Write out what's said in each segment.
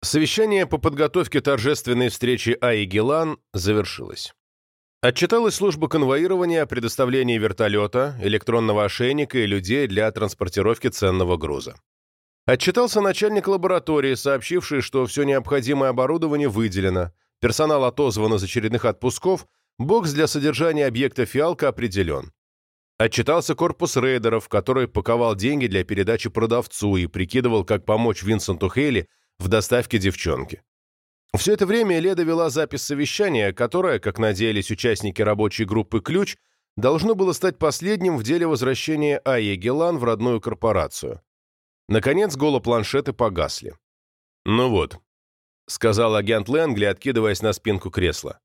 Совещание по подготовке торжественной встречи Аи Гелан завершилось. Отчиталась служба конвоирования о предоставлении вертолета, электронного ошейника и людей для транспортировки ценного груза. Отчитался начальник лаборатории, сообщивший, что все необходимое оборудование выделено, персонал отозван из очередных отпусков, бокс для содержания объекта «Фиалка» определен. Отчитался корпус рейдеров, который паковал деньги для передачи продавцу и прикидывал, как помочь Винсенту Хейли в доставке девчонки. Все это время Леда вела запись совещания, которое, как надеялись участники рабочей группы «Ключ», должно было стать последним в деле возвращения Айе Гелан в родную корпорацию. Наконец голопланшеты погасли. «Ну вот», — сказал агент Лэнгли, откидываясь на спинку кресла.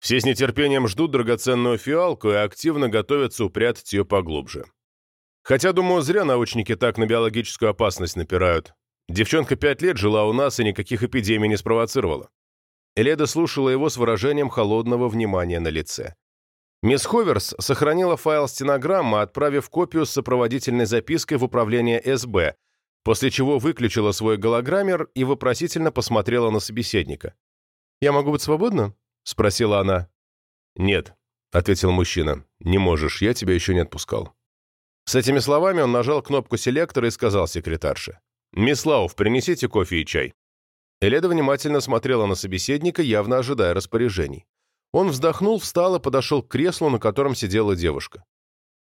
«Все с нетерпением ждут драгоценную фиалку и активно готовятся упрятать ее поглубже. Хотя, думаю, зря научники так на биологическую опасность напирают. Девчонка пять лет жила у нас и никаких эпидемий не спровоцировала. Эледа слушала его с выражением холодного внимания на лице. Мисс Ховерс сохранила файл стенограммы, отправив копию с сопроводительной запиской в управление СБ, после чего выключила свой голограммер и вопросительно посмотрела на собеседника. «Я могу быть свободна?» — спросила она. «Нет», — ответил мужчина. «Не можешь, я тебя еще не отпускал». С этими словами он нажал кнопку селектора и сказал секретарше. «Мисс Лауф, принесите кофе и чай». Эледа внимательно смотрела на собеседника, явно ожидая распоряжений. Он вздохнул, встал и подошел к креслу, на котором сидела девушка.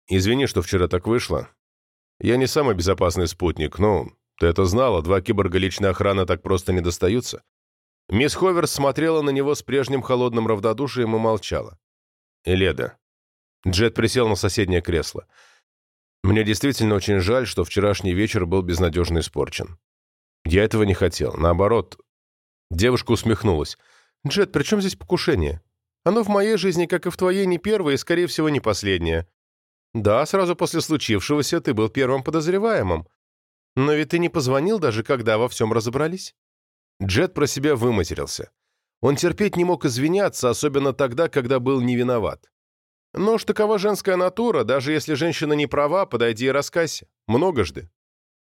«Извини, что вчера так вышло. Я не самый безопасный спутник, но ты это знала, два киборга личной охраны так просто не достаются». Мисс Ховерс смотрела на него с прежним холодным равнодушием и молчала. «Эледа». Джет присел на соседнее кресло. Мне действительно очень жаль, что вчерашний вечер был безнадежно испорчен. Я этого не хотел. Наоборот, девушка усмехнулась. «Джет, при чем здесь покушение? Оно в моей жизни, как и в твоей, не первое и, скорее всего, не последнее. Да, сразу после случившегося ты был первым подозреваемым. Но ведь ты не позвонил даже, когда во всем разобрались». Джет про себя выматерился. Он терпеть не мог извиняться, особенно тогда, когда был не виноват. Но уж такова женская натура, даже если женщина не права, подойди и раскайся. Многожды.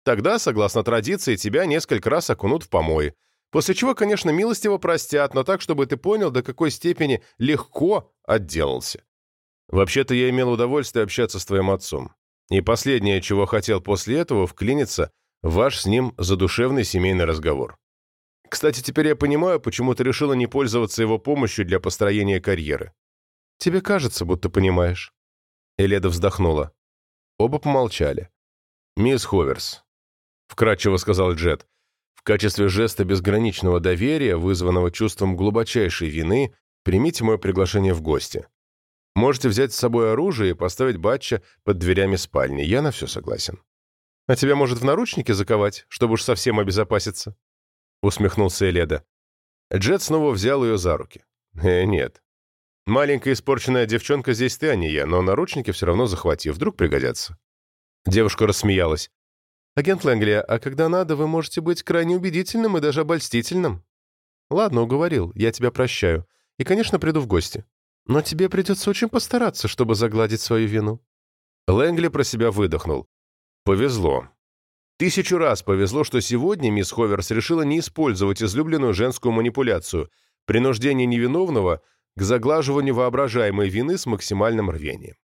Тогда, согласно традиции, тебя несколько раз окунут в помои. После чего, конечно, милостиво простят, но так, чтобы ты понял, до какой степени легко отделался. Вообще-то я имел удовольствие общаться с твоим отцом. И последнее, чего хотел после этого, вклиниться в ваш с ним задушевный семейный разговор. Кстати, теперь я понимаю, почему ты решила не пользоваться его помощью для построения карьеры. Тебе кажется, будто понимаешь». Эледа вздохнула. Оба помолчали. «Мисс Ховерс», — вкратчиво сказал Джет, «в качестве жеста безграничного доверия, вызванного чувством глубочайшей вины, примите мое приглашение в гости. Можете взять с собой оружие и поставить батча под дверями спальни. Я на все согласен». «А тебя, может, в наручники заковать, чтобы уж совсем обезопаситься?» — усмехнулся Эледа. Джет снова взял ее за руки. «Э, нет, Маленькая испорченная девчонка здесь ты, а не я, но наручники все равно захвати, вдруг пригодятся». Девушка рассмеялась. «Агент Лэнгли, а когда надо, вы можете быть крайне убедительным и даже обольстительным». «Ладно, уговорил, я тебя прощаю. И, конечно, приду в гости. Но тебе придется очень постараться, чтобы загладить свою вину». Лэнгли про себя выдохнул. «Повезло. Тысячу раз повезло, что сегодня мисс Ховерс решила не использовать излюбленную женскую манипуляцию – принуждение невиновного – к заглаживанию воображаемой вины с максимальным рвением.